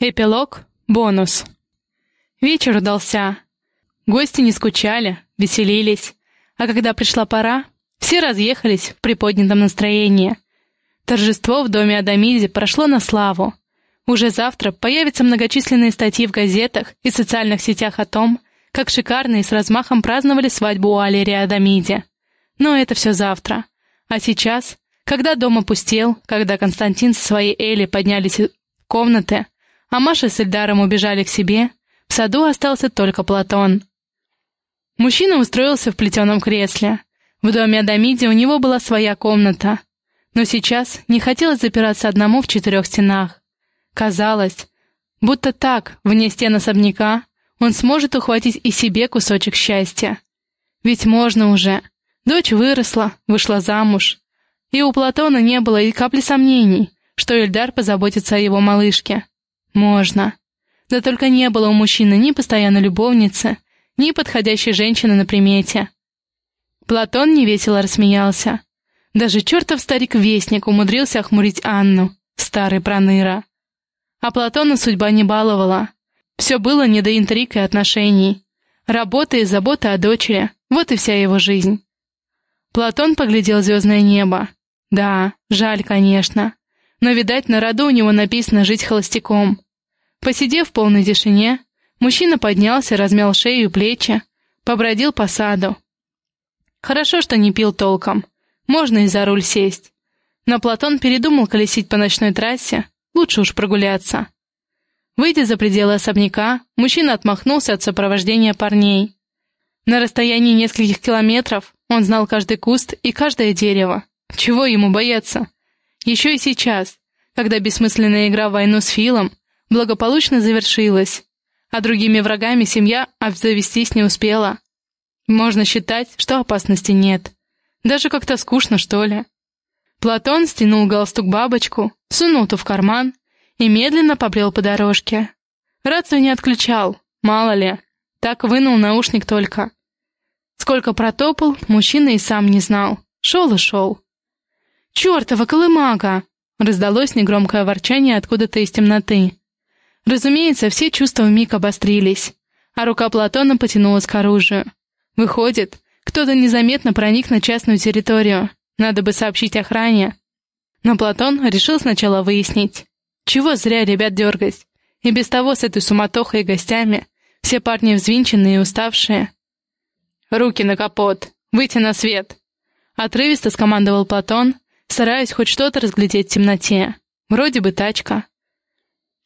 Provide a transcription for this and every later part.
Эпилог. Бонус. Вечер удался. Гости не скучали, веселились. А когда пришла пора, все разъехались в приподнятом настроении. Торжество в доме Адамиди прошло на славу. Уже завтра появятся многочисленные статьи в газетах и социальных сетях о том, как шикарно и с размахом праздновали свадьбу у Алерии Адамиди. Но это все завтра. А сейчас, когда дом опустел, когда Константин со своей Элли поднялись в комнаты, а Маша с Эльдаром убежали к себе, в саду остался только Платон. Мужчина устроился в плетеном кресле. В доме Адамиди у него была своя комната. Но сейчас не хотелось запираться одному в четырех стенах. Казалось, будто так, вне стен особняка, он сможет ухватить и себе кусочек счастья. Ведь можно уже. Дочь выросла, вышла замуж. И у Платона не было и капли сомнений, что Эльдар позаботится о его малышке. Можно. Да только не было у мужчины ни постоянной любовницы, ни подходящей женщины на примете. Платон невесело рассмеялся. Даже чертов старик-вестник умудрился охмурить Анну, старый проныра. А Платона судьба не баловала. Все было не до интриг и отношений. Работа и забота о дочери — вот и вся его жизнь. Платон поглядел звездное небо. Да, жаль, конечно. Но, видать, на роду у него написано «жить холостяком». Посидев в полной тишине, мужчина поднялся, размял шею и плечи, побродил по саду. Хорошо, что не пил толком. Можно и за руль сесть. Но Платон передумал колесить по ночной трассе, лучше уж прогуляться. Выйдя за пределы особняка, мужчина отмахнулся от сопровождения парней. На расстоянии нескольких километров он знал каждый куст и каждое дерево. Чего ему бояться? Еще и сейчас, когда бессмысленная игра в войну с Филом благополучно завершилась, а другими врагами семья обзавестись не успела. Можно считать, что опасности нет. Даже как-то скучно, что ли. Платон стянул галстук-бабочку, сунул ту в карман и медленно побрел по дорожке. Рацию не отключал, мало ли, так вынул наушник только. Сколько протопал, мужчина и сам не знал. Шел и шел. «Чертова колымага!» — раздалось негромкое ворчание откуда-то из темноты. Разумеется, все чувства вмиг обострились, а рука Платона потянулась к оружию. Выходит, кто-то незаметно проник на частную территорию. Надо бы сообщить охране. Но Платон решил сначала выяснить. Чего зря ребят дергать? И без того с этой суматохой и гостями все парни взвинченные и уставшие. «Руки на капот! Выйти на свет!» Отрывисто скомандовал Платон, стараясь хоть что-то разглядеть в темноте. Вроде бы тачка.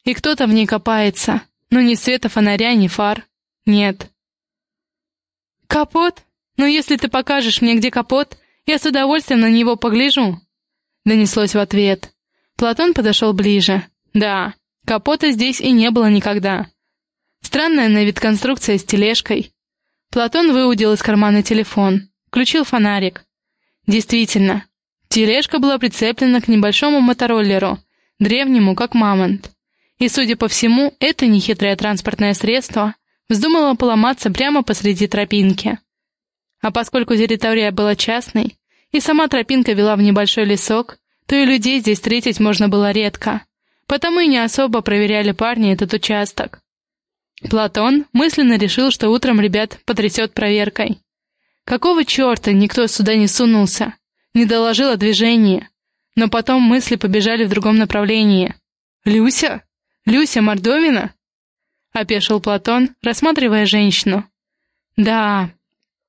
И кто-то в ней копается, но ни света фонаря, ни фар. Нет. «Капот? Ну, если ты покажешь мне, где капот, я с удовольствием на него погляжу», — донеслось в ответ. Платон подошел ближе. Да, капота здесь и не было никогда. Странная на вид конструкция с тележкой. Платон выудил из кармана телефон, включил фонарик. Действительно, тележка была прицеплена к небольшому мотороллеру, древнему, как мамонт. И, судя по всему, это нехитрое транспортное средство вздумало поломаться прямо посреди тропинки. А поскольку территория была частной, и сама тропинка вела в небольшой лесок, то и людей здесь встретить можно было редко, потому и не особо проверяли парни этот участок. Платон мысленно решил, что утром ребят потрясет проверкой. Какого черта никто сюда не сунулся, не доложил о движении, но потом мысли побежали в другом направлении. «Люся?» «Люся Мордовина?» — опешил Платон, рассматривая женщину. «Да,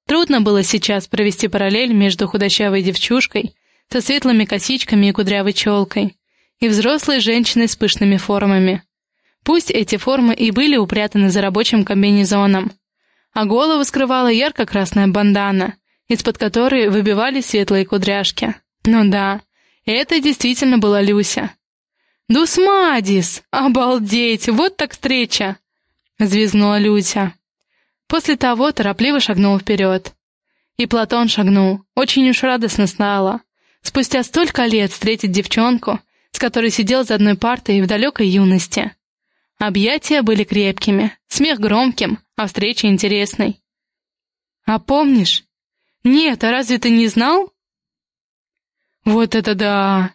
трудно было сейчас провести параллель между худощавой девчушкой со светлыми косичками и кудрявой челкой и взрослой женщиной с пышными формами. Пусть эти формы и были упрятаны за рабочим комбинезоном, а голову скрывала ярко-красная бандана, из-под которой выбивались светлые кудряшки. Ну да, это действительно была Люся. «Дусмадис! Обалдеть! Вот так встреча!» — взвизгнула Люся. После того торопливо шагнул вперед. И Платон шагнул, очень уж радостно стало. Спустя столько лет встретить девчонку, с которой сидел за одной партой в далекой юности. Объятия были крепкими, смех громким, а встреча интересной. «А помнишь?» «Нет, а разве ты не знал?» «Вот это да!»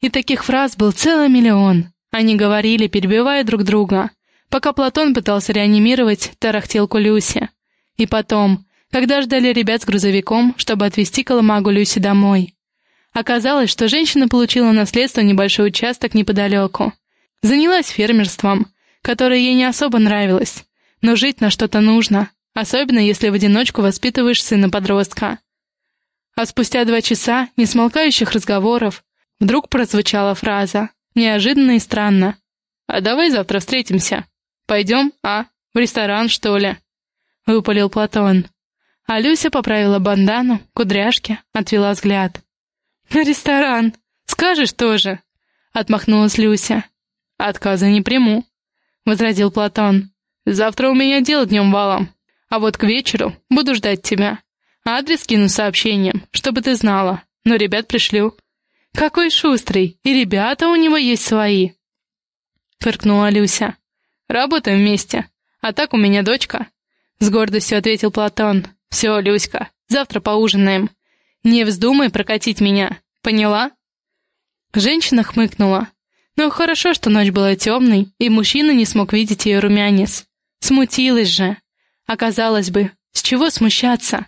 И таких фраз был целый миллион, Они говорили, перебивая друг друга, пока Платон пытался реанимировать тарахтелку Люси. И потом, когда ждали ребят с грузовиком, чтобы отвезти Коломагу Люси домой. Оказалось, что женщина получила наследство небольшой участок неподалеку. Занялась фермерством, которое ей не особо нравилось, но жить на что-то нужно, особенно если в одиночку воспитываешь сына-подростка. А спустя два часа несмолкающих разговоров вдруг прозвучала фраза, неожиданно и странно. «А давай завтра встретимся. Пойдем, а? В ресторан, что ли?» — выпалил Платон. А Люся поправила бандану, кудряшки, отвела взгляд. «Ресторан! Скажешь тоже!» — отмахнулась Люся. «Отказа не приму», — возразил Платон. «Завтра у меня дело днем валом, а вот к вечеру буду ждать тебя. Адрес кину сообщением, чтобы ты знала, но ребят пришлю». «Какой шустрый, и ребята у него есть свои!» Фыркнула Люся. «Работаем вместе, а так у меня дочка», — с гордостью ответил Платон. «Все, Люська, завтра поужинаем. Не вздумай прокатить меня, поняла?» Женщина хмыкнула. Но хорошо, что ночь была темной, и мужчина не смог видеть ее румянец. Смутилась же. Оказалось бы, с чего смущаться?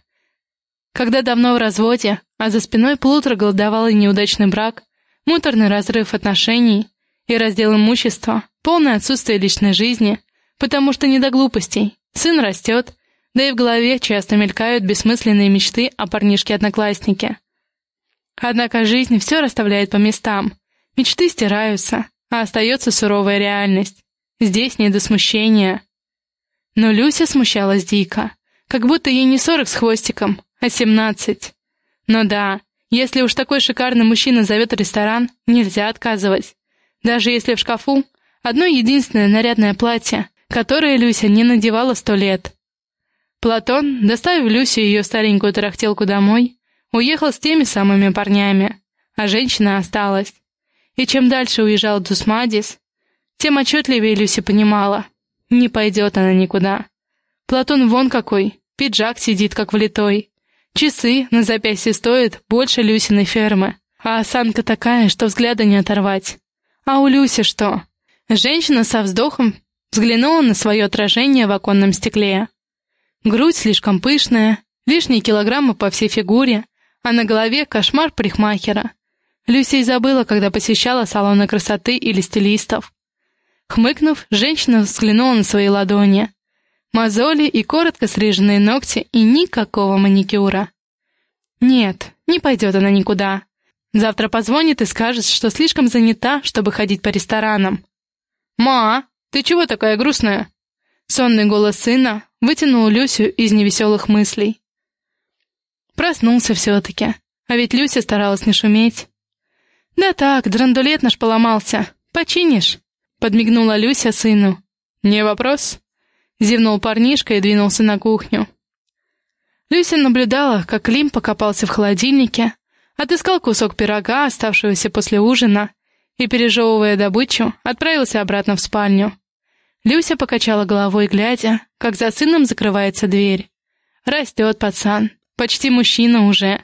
Когда давно в разводе, а за спиной плутро голодовал неудачный брак, муторный разрыв отношений и раздел имущества, полное отсутствие личной жизни, потому что не до глупостей. Сын растет, да и в голове часто мелькают бессмысленные мечты о парнишке-однокласснике. Однако жизнь все расставляет по местам. Мечты стираются, а остается суровая реальность. Здесь не до смущения. Но Люся смущалась дико, как будто ей не сорок с хвостиком, а семнадцать. Но да, если уж такой шикарный мужчина зовет ресторан, нельзя отказывать. Даже если в шкафу одно единственное нарядное платье, которое Люся не надевала сто лет. Платон, доставив Люсю ее старенькую тарахтелку домой, уехал с теми самыми парнями, а женщина осталась. И чем дальше уезжал Дусмадис, тем отчетливее Люся понимала, не пойдет она никуда. Платон вон какой, пиджак сидит как влитой, часы на запястье стоят больше Люсиной фермы, а осанка такая, что взгляда не оторвать. А у Люси что? Женщина со вздохом взглянула на свое отражение в оконном стекле. Грудь слишком пышная, лишние килограммы по всей фигуре, а на голове кошмар парикмахера. Люся и забыла, когда посещала салоны красоты или стилистов. Хмыкнув, женщина взглянула на свои ладони. Мозоли и коротко стриженные ногти и никакого маникюра. Нет, не пойдет она никуда. Завтра позвонит и скажет, что слишком занята, чтобы ходить по ресторанам. «Ма, ты чего такая грустная?» Сонный голос сына вытянул Люсю из невеселых мыслей. Проснулся все-таки, а ведь Люся старалась не шуметь. «Да так, драндулет наш поломался. Починишь?» — подмигнула Люся сыну. «Не вопрос?» — зевнул парнишка и двинулся на кухню. Люся наблюдала, как Клим покопался в холодильнике, отыскал кусок пирога, оставшегося после ужина, и, пережевывая добычу, отправился обратно в спальню. Люся покачала головой, глядя, как за сыном закрывается дверь. Растет пацан, почти мужчина уже.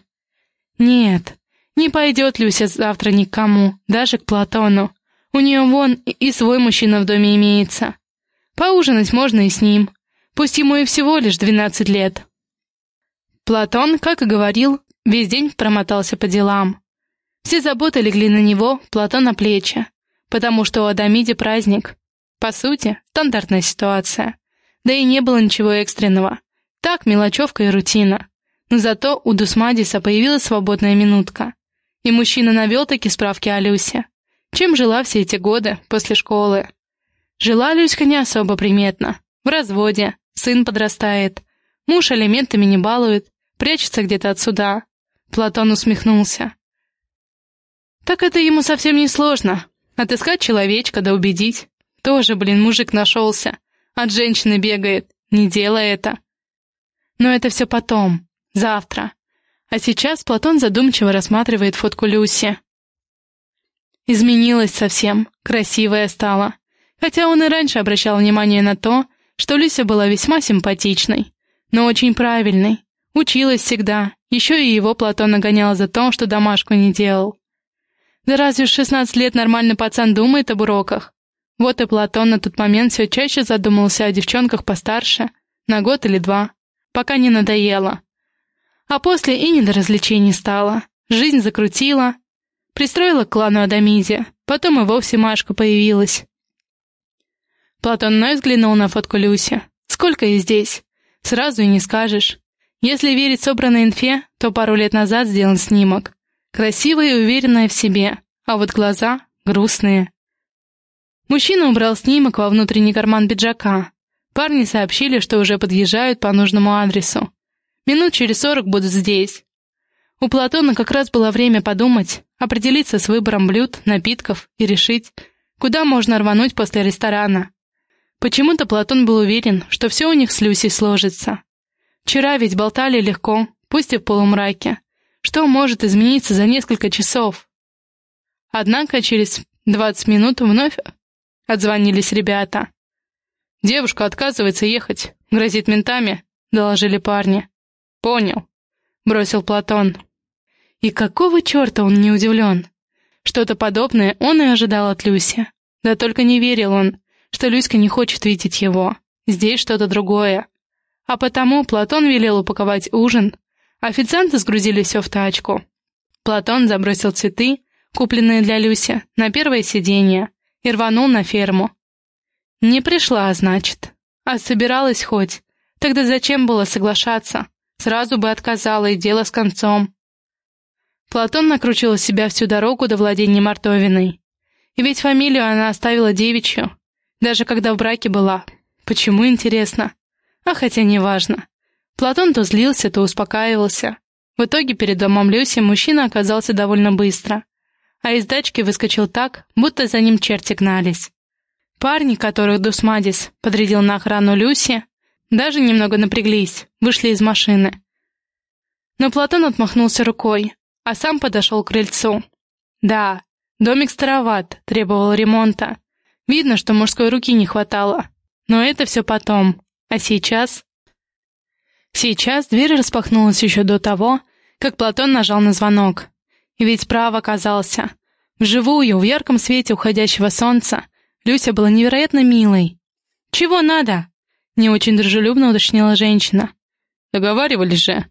Нет, не пойдет Люся завтра никому, даже к Платону. У нее вон и свой мужчина в доме имеется. Поужинать можно и с ним, пусть ему и всего лишь двенадцать лет. Платон, как и говорил, весь день промотался по делам. Все заботы легли на него, Платон на плечи, потому что у Адамиди праздник, по сути, стандартная ситуация. Да и не было ничего экстренного. Так, мелочевка и рутина. Но зато у Дусмадиса появилась свободная минутка. И мужчина навел таки справки о Люсе. Чем жила все эти годы после школы? Жила Люська не особо приметно. В разводе, сын подрастает. Муж алиментами не балует, прячется где-то отсюда. Платон усмехнулся. Так это ему совсем не сложно. Отыскать человечка да убедить. Тоже, блин, мужик нашелся. От женщины бегает. Не делай это. Но это все потом. Завтра. А сейчас Платон задумчиво рассматривает фотку Люси. Изменилась совсем. Красивая стала. Хотя он и раньше обращал внимание на то, что Люся была весьма симпатичной. Но очень правильной. Училась всегда. Еще и его Платон нагонял за то, что домашку не делал. Да разве в 16 лет нормальный пацан думает об уроках? Вот и Платон на тот момент все чаще задумался о девчонках постарше, на год или два, пока не надоело. А после и не до развлечений стало. Жизнь закрутила. Пристроила к клану Адамиде, потом и вовсе Машка появилась. Платон вновь взглянул на фотку Люси. Сколько ей здесь? Сразу и не скажешь. Если верить собранной инфе, то пару лет назад сделан снимок. Красивая и уверенная в себе, а вот глаза грустные. Мужчина убрал снимок во внутренний карман пиджака. Парни сообщили, что уже подъезжают по нужному адресу. Минут через сорок будут здесь. У Платона как раз было время подумать, определиться с выбором блюд, напитков и решить, куда можно рвануть после ресторана. Почему-то Платон был уверен, что все у них с Люсей сложится. Вчера ведь болтали легко, пусть и в полумраке. Что может измениться за несколько часов? Однако через двадцать минут вновь отзвонились ребята. «Девушка отказывается ехать, грозит ментами», — доложили парни. «Понял», — бросил Платон. И какого черта он не удивлен? Что-то подобное он и ожидал от Люси. Да только не верил он, что Люська не хочет видеть его. Здесь что-то другое. А потому Платон велел упаковать ужин. Официанты сгрузили все в тачку. Платон забросил цветы, купленные для Люси, на первое сиденье и рванул на ферму. Не пришла, значит. А собиралась хоть. Тогда зачем было соглашаться? Сразу бы отказала, и дело с концом. Платон накручивал себя всю дорогу до владения Мартовиной. И ведь фамилию она оставила девичью, даже когда в браке была. Почему, интересно? А хотя неважно. Платон то злился, то успокаивался. В итоге перед домом Люси мужчина оказался довольно быстро. А из дачки выскочил так, будто за ним черти гнались. Парни, которых Дусмадис подрядил на охрану Люси, даже немного напряглись, вышли из машины. Но Платон отмахнулся рукой, а сам подошел к крыльцу. Да, домик староват, требовал ремонта, Видно, что мужской руки не хватало. Но это все потом. А сейчас... Сейчас дверь распахнулась еще до того, как Платон нажал на звонок. И ведь прав оказался. Вживую, в ярком свете уходящего солнца, Люся была невероятно милой. «Чего надо?» — не очень дружелюбно уточнила женщина. «Договаривались же».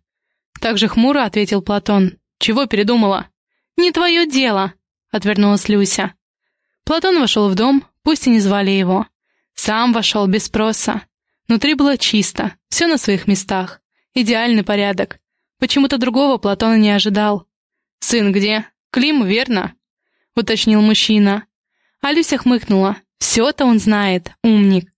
Так же хмуро ответил Платон. «Чего передумала?» «Не твое дело», — отвернулась Люся. Платон вошел в дом, Пусть и не звали его. Сам вошел без спроса. Внутри было чисто, все на своих местах. Идеальный порядок. Почему-то другого Платона не ожидал. «Сын где? Клим, верно?» — уточнил мужчина. А Люся хмыкнула. «Все-то он знает, умник».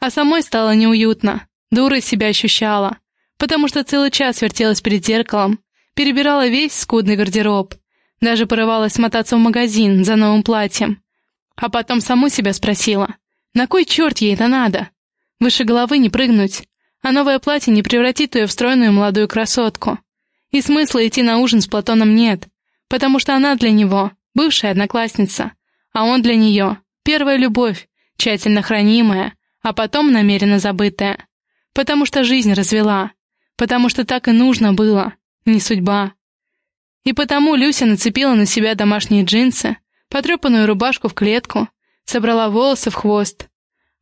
А самой стало неуютно. Дурой себя ощущала. Потому что целый час вертелась перед зеркалом, перебирала весь скудный гардероб. Даже порывалась смотаться в магазин за новым платьем. А потом саму себя спросила, на кой черт ей это надо? Выше головы не прыгнуть, а новое платье не превратит ее в стройную молодую красотку. И смысла идти на ужин с Платоном нет, потому что она для него бывшая одноклассница, а он для нее первая любовь, тщательно хранимая, а потом намеренно забытая. Потому что жизнь развела, потому что так и нужно было, не судьба. И потому Люся нацепила на себя домашние джинсы, потрепанную рубашку в клетку, собрала волосы в хвост.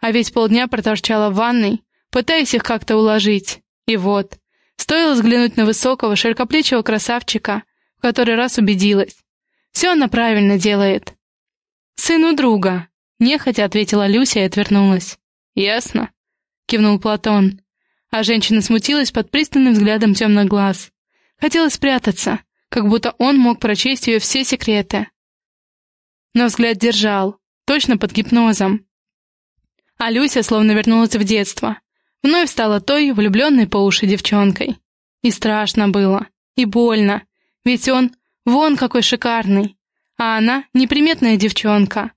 А ведь полдня проторчала в ванной, пытаясь их как-то уложить. И вот, стоило взглянуть на высокого, широкоплечего красавчика, в который раз убедилась. Все она правильно делает. «Сыну друга», — нехотя ответила Люся и отвернулась. «Ясно», — кивнул Платон. А женщина смутилась под пристальным взглядом темных глаз. Хотела спрятаться, как будто он мог прочесть ее все секреты но взгляд держал, точно под гипнозом. А Люся словно вернулась в детство. Вновь стала той, влюбленной по уши девчонкой. И страшно было, и больно, ведь он вон какой шикарный, а она неприметная девчонка.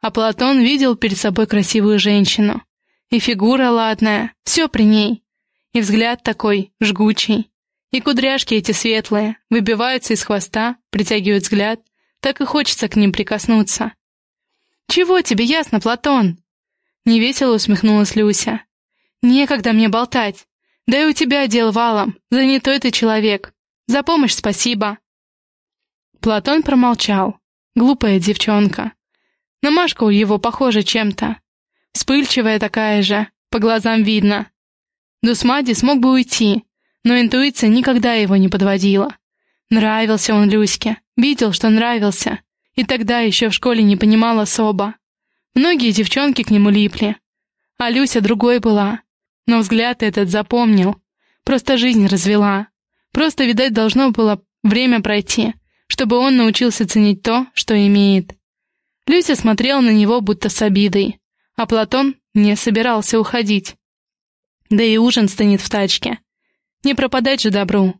А Платон видел перед собой красивую женщину. И фигура ладная, все при ней. И взгляд такой, жгучий. И кудряшки эти светлые, выбиваются из хвоста, притягивают взгляд, так и хочется к ним прикоснуться. «Чего тебе ясно, Платон?» Невесело усмехнулась Люся. «Некогда мне болтать. Да и у тебя дел валом, занятой ты человек. За помощь спасибо». Платон промолчал. Глупая девчонка. На Машку его похожа чем-то. Вспыльчивая такая же, по глазам видно. Дусмади смог бы уйти, но интуиция никогда его не подводила. Нравился он Люське, видел, что нравился, и тогда еще в школе не понимал особо. Многие девчонки к нему липли, а Люся другой была. Но взгляд этот запомнил, просто жизнь развела. Просто, видать, должно было время пройти, чтобы он научился ценить то, что имеет. Люся смотрела на него будто с обидой, а Платон не собирался уходить. Да и ужин стынет в тачке. Не пропадать же добру.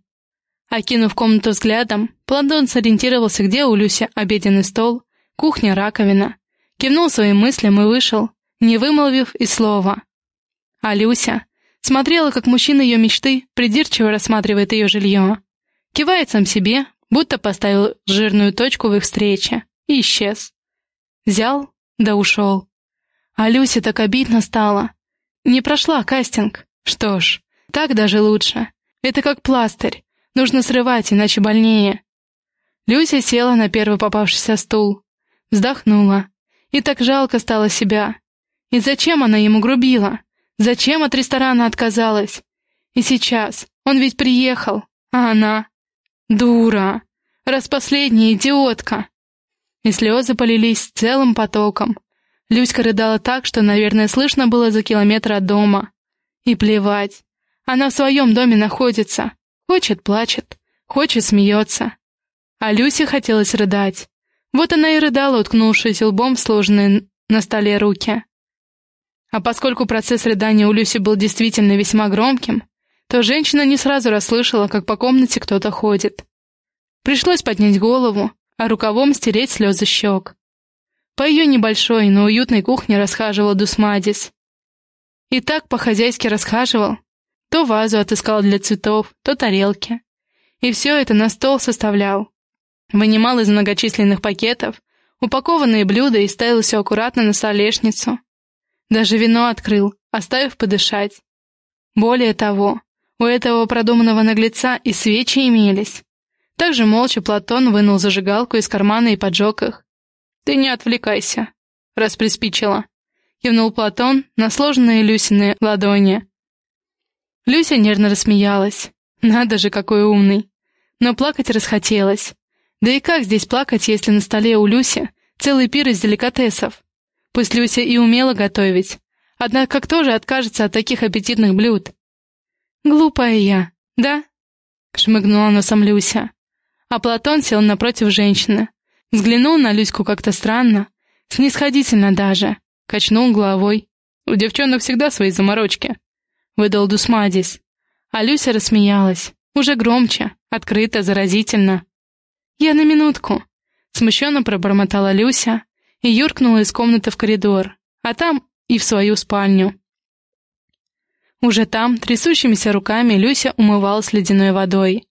Окинув комнату взглядом, Платон сориентировался, где у Люси обеденный стол, кухня, раковина. Кивнул своим мыслям и вышел, не вымолвив и слова. А Люся смотрела, как мужчина ее мечты придирчиво рассматривает ее жилье. Кивает сам себе, будто поставил жирную точку в их встрече, и исчез. Взял, да ушел. А Люсе так обидно стало. Не прошла кастинг. Что ж, так даже лучше. Это как пластырь. Нужно срывать, иначе больнее. Люся села на первый попавшийся стул. Вздохнула. И так жалко стало себя. И зачем она ему грубила? Зачем от ресторана отказалась? И сейчас, он ведь приехал, а она... Дура! Распоследняя идиотка! И слезы полились целым потоком. Люська рыдала так, что, наверное, слышно было за километр от дома. И плевать. Она в своем доме находится. Хочет — плачет. Хочет — смеется. А Люсе хотелось рыдать. Вот она и рыдала, уткнувшись лбом в сложенные на столе руки. А поскольку процесс рыдания у Люси был действительно весьма громким, то женщина не сразу расслышала, как по комнате кто-то ходит. Пришлось поднять голову, а рукавом стереть слезы щек. По ее небольшой, но уютной кухне расхаживал Дусмадис. И так по-хозяйски расхаживал. То вазу отыскал для цветов, то тарелки. И все это на стол составлял. Вынимал из многочисленных пакетов упакованные блюда и ставил все аккуратно на столешницу. Даже вино открыл, оставив подышать. Более того, у этого продуманного наглеца и свечи имелись. Также молча Платон вынул зажигалку из кармана и поджег их. «Ты не отвлекайся», — раз приспичило. Кивнул Платон на сложенные Люсины ладони. Люся нервно рассмеялась. Надо же, какой умный. Но плакать расхотелось. Да и как здесь плакать, если на столе у Люси целый пир из деликатесов? Пусть Люся и умела готовить, однако как тоже откажется от таких аппетитных блюд? «Глупая я, да?» — шмыгнула носом Люся. А Платон сел напротив женщины. Взглянул на Люську как-то странно, снисходительно даже, качнул головой. «У девчонок всегда свои заморочки», — выдал Дусмадис. А Люся рассмеялась, уже громче, открыто, заразительно. «Я на минутку», — смущенно пробормотала Люся и юркнула из комнаты в коридор, а там и в свою спальню. Уже там, трясущимися руками, Люся умывалась ледяной водой.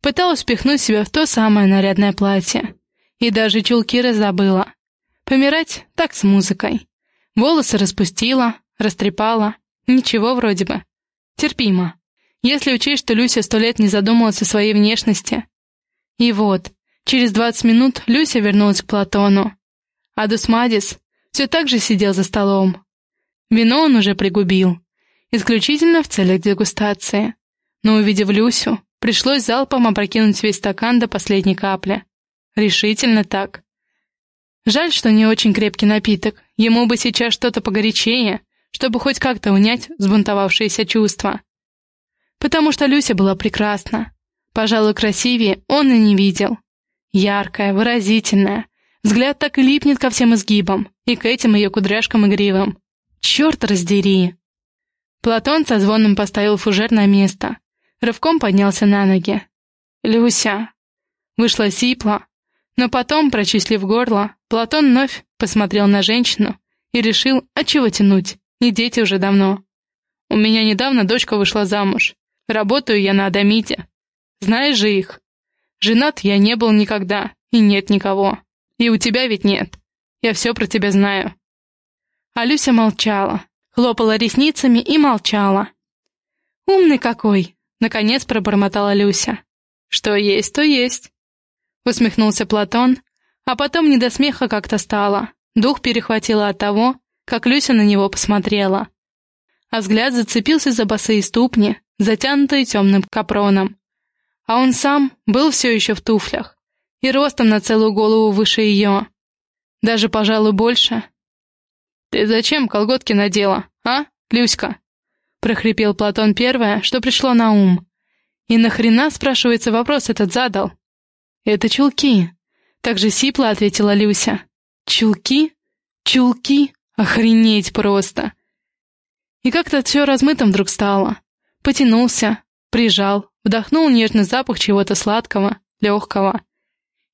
Пыталась впихнуть себя в то самое нарядное платье. И даже чулки раздобыла. Помирать так с музыкой. Волосы распустила, растрепала. Ничего вроде бы. Терпимо. Если учесть, что Люся сто лет не задумалась о своей внешности. И вот, через двадцать минут Люся вернулась к Платону. А Дусмадис все так же сидел за столом. Вино он уже пригубил. Исключительно в целях дегустации. Но, увидев Люсю, Пришлось залпом опрокинуть весь стакан до последней капли. Решительно так. Жаль, что не очень крепкий напиток. Ему бы сейчас что-то погорячее, чтобы хоть как-то унять взбунтовавшиеся чувства. Потому что Люся была прекрасна. Пожалуй, красивее он и не видел. Яркая, выразительная. Взгляд так и липнет ко всем изгибам, и к этим ее кудряшкам и гривам. Черт раздери! Платон со звоном поставил фужер на место, Рывком поднялся на ноги. «Люся!» Вышла сипла, но потом, прочислив горло, Платон вновь посмотрел на женщину и решил, от чего тянуть, не дети уже давно. «У меня недавно дочка вышла замуж. Работаю я на Адамите. Знаешь же их? Женат я не был никогда, и нет никого. И у тебя ведь нет. Я все про тебя знаю». А Люся молчала, хлопала ресницами и молчала. «Умный какой!» Наконец пробормотала Люся. «Что есть, то есть», — усмехнулся Платон, А потом не до смеха как-то стало. Дух перехватило от того, как Люся на него посмотрела. А взгляд зацепился за босые ступни, затянутые темным капроном. А он сам был все еще в туфлях и ростом на целую голову выше ее. Даже, пожалуй, больше. «Ты зачем колготки надела, а, Люська?» прохрипел Платон первое, что пришло на ум. «И нахрена, спрашивается, вопрос этот задал?» «Это чулки», — так же сипло ответила Люся. «Чулки? Чулки? Охренеть просто!» И как-то все размытым вдруг стало. Потянулся, прижал, вдохнул нежный запах чего-то сладкого, легкого.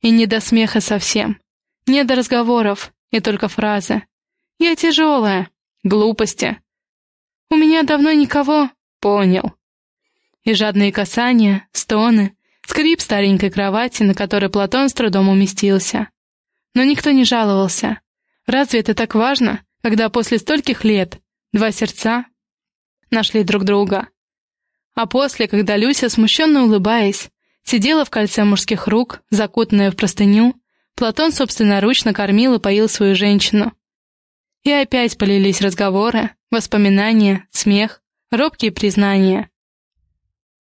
И не до смеха совсем. Не до разговоров, и только фразы. «Я тяжелая». Глупости. «У меня давно никого...» «Понял». И жадные касания, стоны, скрип старенькой кровати, на которой Платон с трудом уместился. Но никто не жаловался. Разве это так важно, когда после стольких лет два сердца нашли друг друга? А после, когда Люся, смущенно улыбаясь, сидела в кольце мужских рук, закутанная в простыню, Платон собственноручно кормил и поил свою женщину. И опять полились разговоры, воспоминания, смех, робкие признания.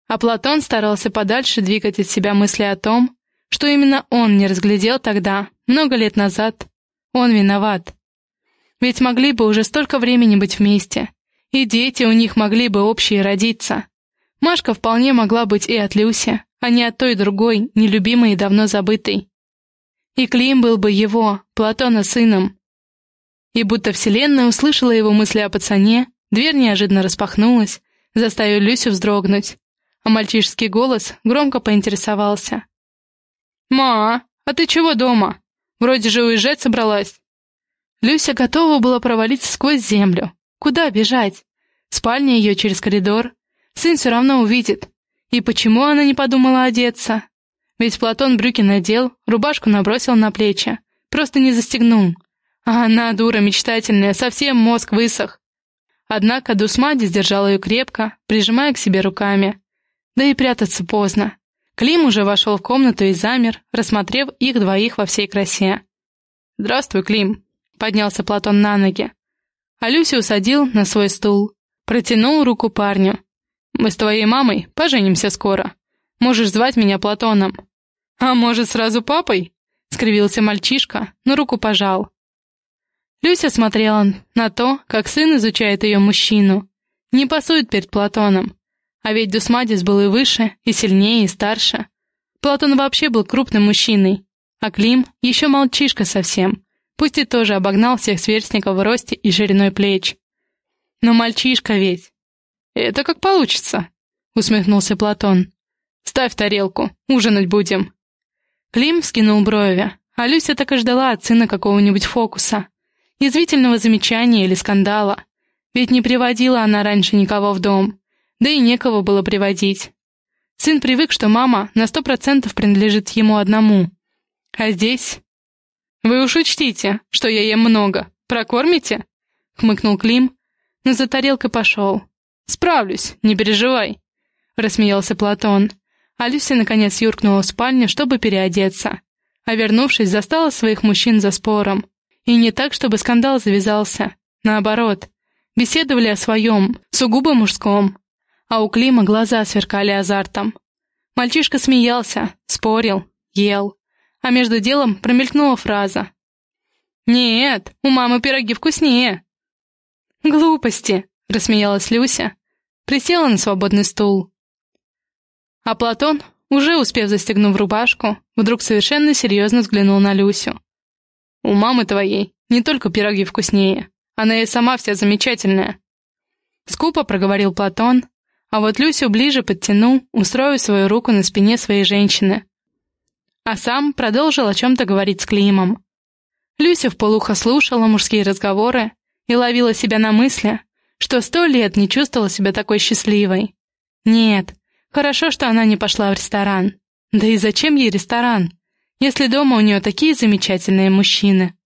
А Платон старался подальше двигать от себя мысли о том, что именно он не разглядел тогда, много лет назад. Он виноват. Ведь могли бы уже столько времени быть вместе, и дети у них могли бы общие родиться. Машка вполне могла быть и от Люси, а не от той другой, нелюбимой и давно забытой. И Клим был бы его, Платона, сыном. И будто вселенная услышала его мысли о пацане, дверь неожиданно распахнулась, заставив Люсю вздрогнуть, а мальчишеский голос громко поинтересовался. «Ма, а ты чего дома? Вроде же уезжать собралась». Люся готова была провалиться сквозь землю. Куда бежать? Спальня ее через коридор. Сын все равно увидит. И почему она не подумала одеться? Ведь Платон брюки надел, рубашку набросил на плечи, просто не застегнул. А она, дура мечтательная, совсем мозг высох. Однако Дусмади сдержал ее крепко, прижимая к себе руками. Да и прятаться поздно. Клим уже вошел в комнату и замер, рассмотрев их двоих во всей красе. «Здравствуй, Клим», — поднялся Платон на ноги. А Люси усадил на свой стул, протянул руку парню. «Мы с твоей мамой поженимся скоро. Можешь звать меня Платоном». «А может, сразу папой?» — скривился мальчишка, но руку пожал. Люся смотрела на то, как сын изучает ее мужчину. Не пасует перед Платоном. А ведь Дусмадис был и выше, и сильнее, и старше. Платон вообще был крупным мужчиной. А Клим еще мальчишка совсем. Пусть и тоже обогнал всех сверстников в росте и шириной плеч. Но мальчишка ведь. «Это как получится», — усмехнулся Платон. «Ставь тарелку, ужинать будем». Клим скинул брови, а Люся так и ждала от сына какого-нибудь фокуса. Язвительного замечания или скандала. Ведь не приводила она раньше никого в дом. Да и некого было приводить. Сын привык, что мама на сто процентов принадлежит ему одному. А здесь... «Вы уж учтите, что я ем много. Прокормите?» — хмыкнул Клим, но за тарелкой пошел. «Справлюсь, не переживай», — рассмеялся Платон. А Люся наконец юркнула в спальню, чтобы переодеться, а вернувшись, застала своих мужчин за спором. И не так, чтобы скандал завязался. Наоборот, беседовали о своем, сугубо мужском. А у Клима глаза сверкали азартом. Мальчишка смеялся, спорил, ел. А между делом промелькнула фраза. «Нет, у мамы пироги вкуснее». «Глупости», — рассмеялась Люся. Присела на свободный стул. А Платон, уже успев застегнув рубашку, вдруг совершенно серьезно взглянул на Люсю. «У мамы твоей не только пироги вкуснее, она и сама вся замечательная». Скупо проговорил Платон, а вот Люсю ближе подтянул, устроив свою руку на спине своей женщины. А сам продолжил о чем-то говорить с Климом. Люся вполуха слушала мужские разговоры и ловила себя на мысли, что сто лет не чувствовала себя такой счастливой. Нет, Хорошо, что она не пошла в ресторан. Да и зачем ей ресторан, если дома у нее такие замечательные мужчины?